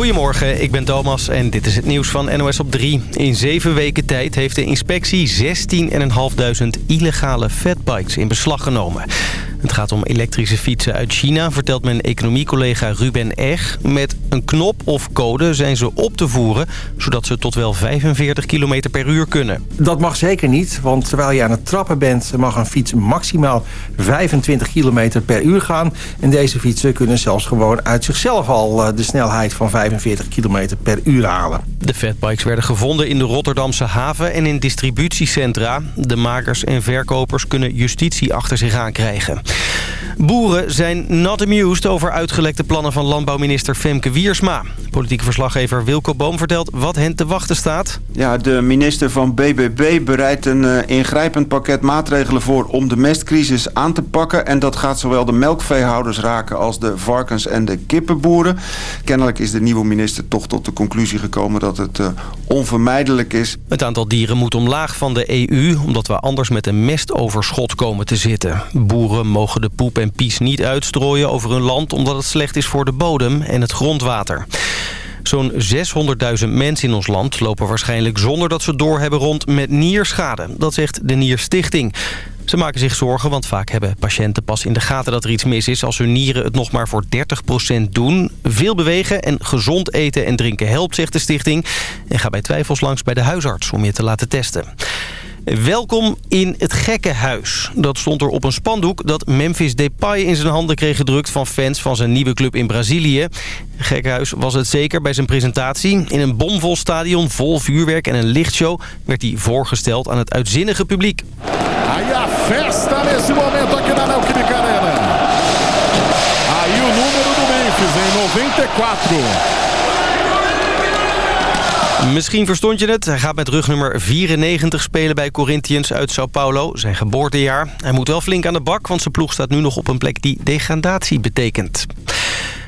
Goedemorgen, ik ben Thomas en dit is het nieuws van NOS op 3. In zeven weken tijd heeft de inspectie 16.500 illegale fatbikes in beslag genomen. Het gaat om elektrische fietsen uit China, vertelt mijn economiecollega Ruben Eg. Met een knop of code zijn ze op te voeren, zodat ze tot wel 45 km per uur kunnen. Dat mag zeker niet, want terwijl je aan het trappen bent... mag een fiets maximaal 25 km per uur gaan. En deze fietsen kunnen zelfs gewoon uit zichzelf al eh, de snelheid van 45 km per uur halen. De fatbikes werden gevonden in de Rotterdamse haven en in distributiecentra. De makers en verkopers kunnen justitie achter zich aankrijgen. Boeren zijn not amused over uitgelekte plannen van landbouwminister Femke Wiersma. Politieke verslaggever Wilco Boom vertelt wat hen te wachten staat. Ja, de minister van BBB bereidt een uh, ingrijpend pakket maatregelen voor om de mestcrisis aan te pakken. En dat gaat zowel de melkveehouders raken als de varkens- en de kippenboeren. Kennelijk is de nieuwe minister toch tot de conclusie gekomen dat het uh, onvermijdelijk is. Het aantal dieren moet omlaag van de EU, omdat we anders met een mestoverschot komen te zitten. Boeren mogen de poep en pies niet uitstrooien over hun land... omdat het slecht is voor de bodem en het grondwater. Zo'n 600.000 mensen in ons land lopen waarschijnlijk zonder dat ze doorhebben rond met nierschade. Dat zegt de Nierstichting. Ze maken zich zorgen, want vaak hebben patiënten pas in de gaten dat er iets mis is... als hun nieren het nog maar voor 30% doen. Veel bewegen en gezond eten en drinken helpt, zegt de stichting. En ga bij twijfels langs bij de huisarts om je te laten testen. Welkom in het gekkenhuis. Dat stond er op een spandoek dat Memphis Depay in zijn handen kreeg gedrukt... van fans van zijn nieuwe club in Brazilië. Gekkenhuis was het zeker bij zijn presentatie. In een bomvol stadion, vol vuurwerk en een lichtshow... werd hij voorgesteld aan het uitzinnige publiek. Aí a festa nesse momento aqui na Arena. Aí o número do Memphis em 94. Misschien verstond je het. Hij gaat met rugnummer 94 spelen bij Corinthians uit Sao Paulo. Zijn geboortejaar. Hij moet wel flink aan de bak, want zijn ploeg staat nu nog op een plek die degradatie betekent.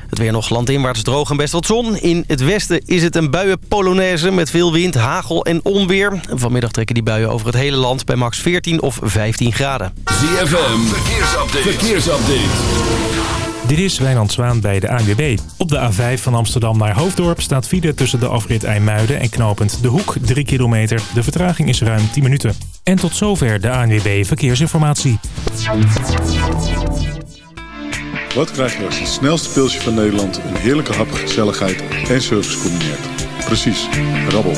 Het weer nog landinwaarts droog en best wat zon. In het westen is het een buien-polonaise met veel wind, hagel en onweer. Vanmiddag trekken die buien over het hele land bij max 14 of 15 graden. ZFM, verkeersupdate. verkeersupdate. Dit is Wijnand Zwaan bij de ANWB. Op de A5 van Amsterdam naar Hoofddorp staat file tussen de afrit IJmuiden en knooppunt De Hoek 3 kilometer. De vertraging is ruim 10 minuten. En tot zover de ANWB Verkeersinformatie. Wat krijg je als het snelste pilsje van Nederland een heerlijke hap, gezelligheid en service combineert? Precies, rabbel.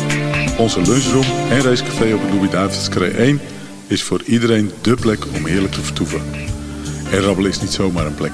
Onze lunchroom en racecafé op de Louis-David's 1 is voor iedereen dé plek om heerlijk te vertoeven. En rabbelen is niet zomaar een plek.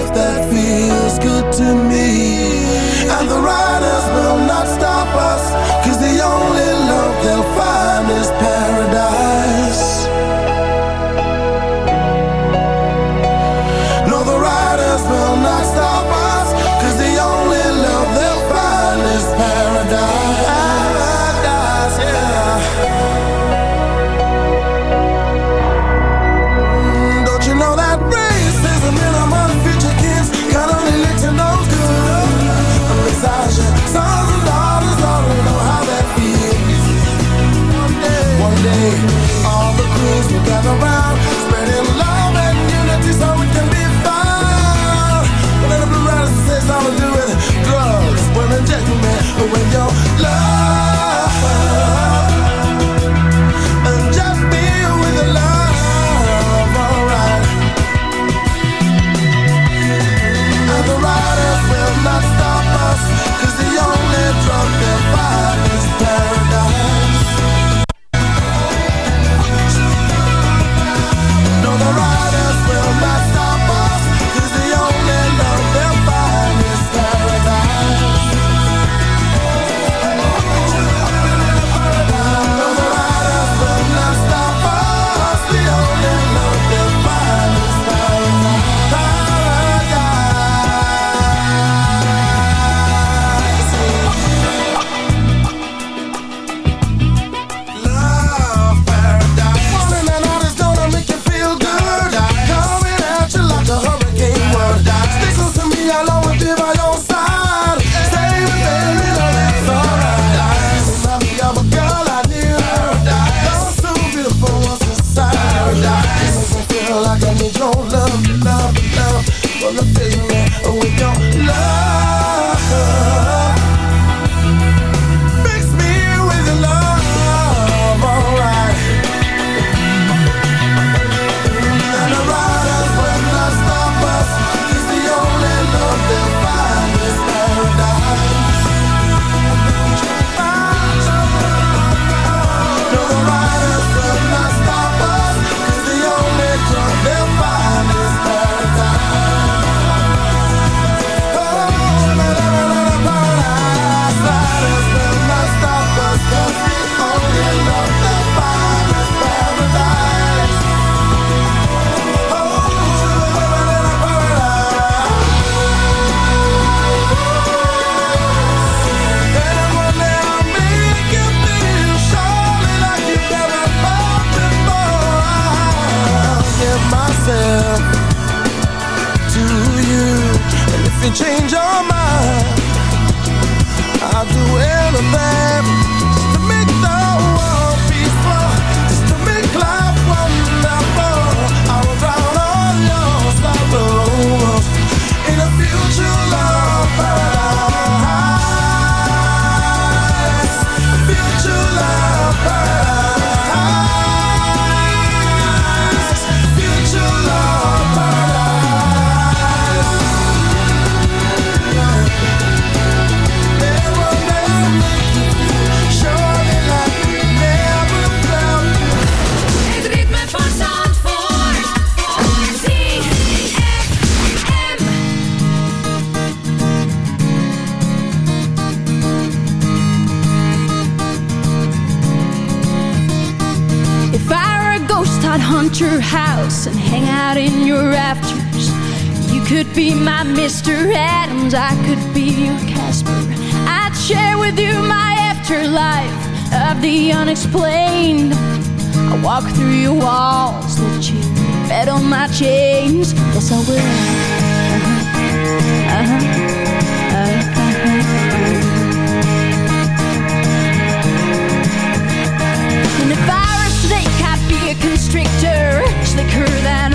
Mr. Adams, I could be your Casper. I'd share with you my afterlife of the unexplained. I walk through your walls that you fed on my chains. Yes, I will. Uh-huh. Uh-huh. uh-huh. uh-huh. And if I were snake, I'd be a constrictor, slicker than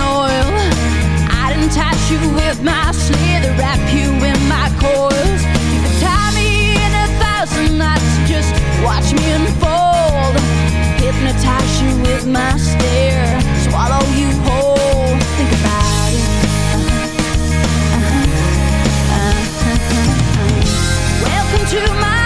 you with my wrap you in my coils. Tie me in a thousand knots, just watch me unfold. Hypnotize you with my stare, swallow you whole. Think about it. Uh-huh. Uh-huh. Uh-huh. Welcome to my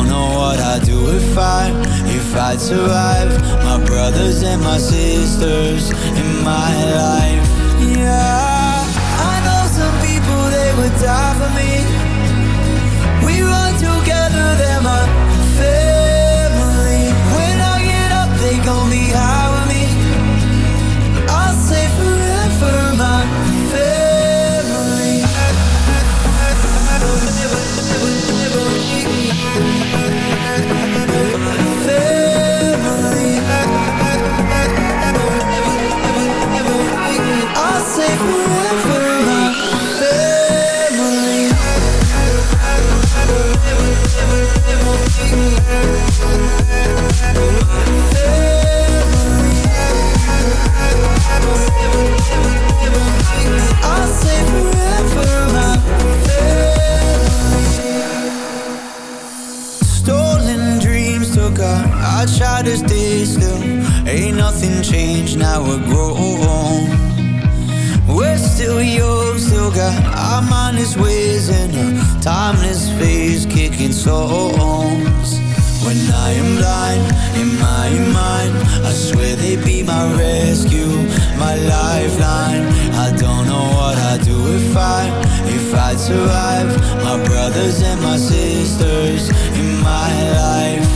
Don't know what I'd do if I, if I'd survive. My brothers and my sisters in my life. Mindless ways and a timeless phase kicking songs. When I am blind in my mind, I swear they'd be my rescue, my lifeline. I don't know what I'd do if I, if I'd survive. My brothers and my sisters in my life.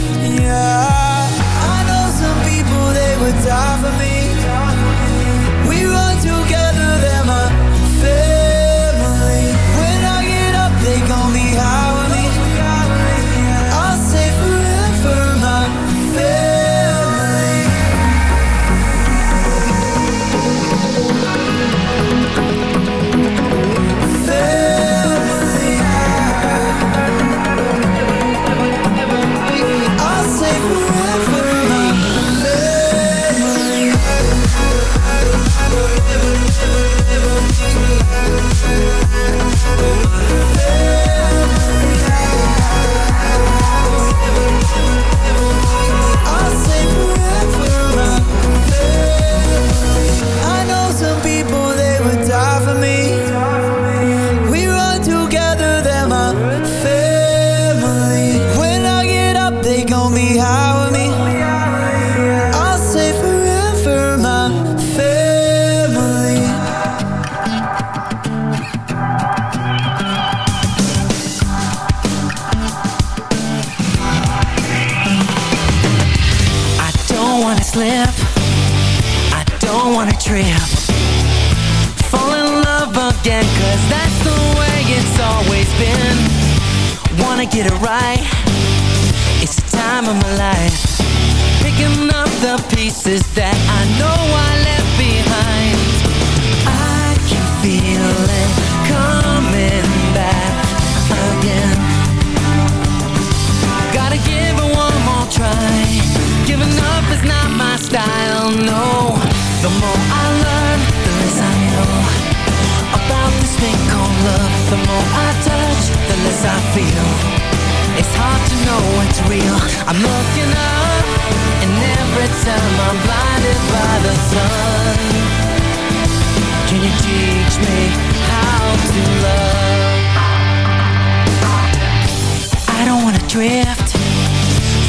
Drift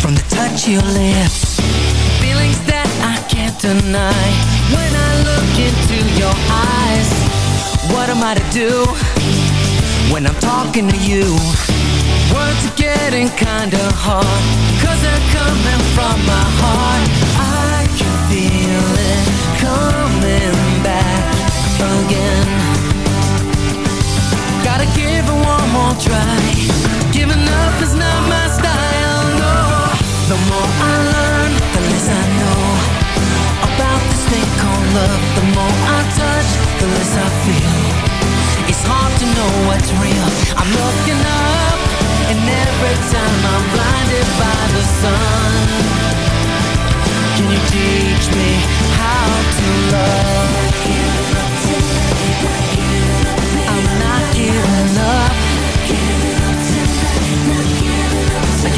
from the touch of your lips. Feelings that I can't deny. When I look into your eyes, what am I to do when I'm talking to you? Words are getting kinda hard, cause they're coming from my heart. I can feel it coming back again. Gotta give it more try. Giving up is not my style, no. The more I learn, the less I know about this thing called love. The more I touch, the less I feel. It's hard to know what's real. I'm looking up, and every time I'm blinded by the sun. Can you teach me how to love? I'm not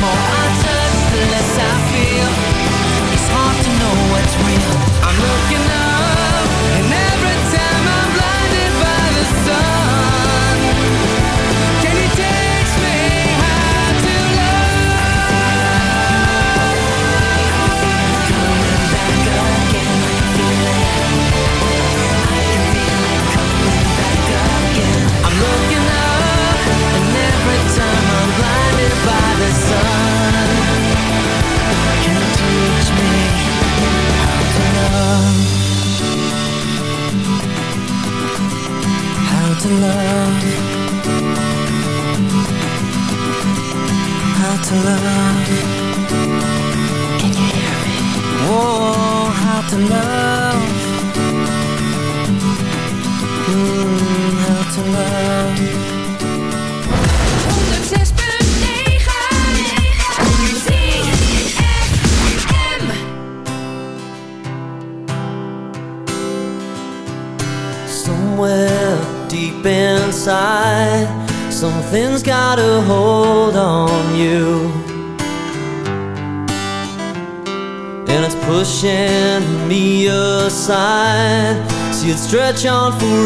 more. I touch, the less I feel. It's hard to know what's real. I'm looking up. stretch on for.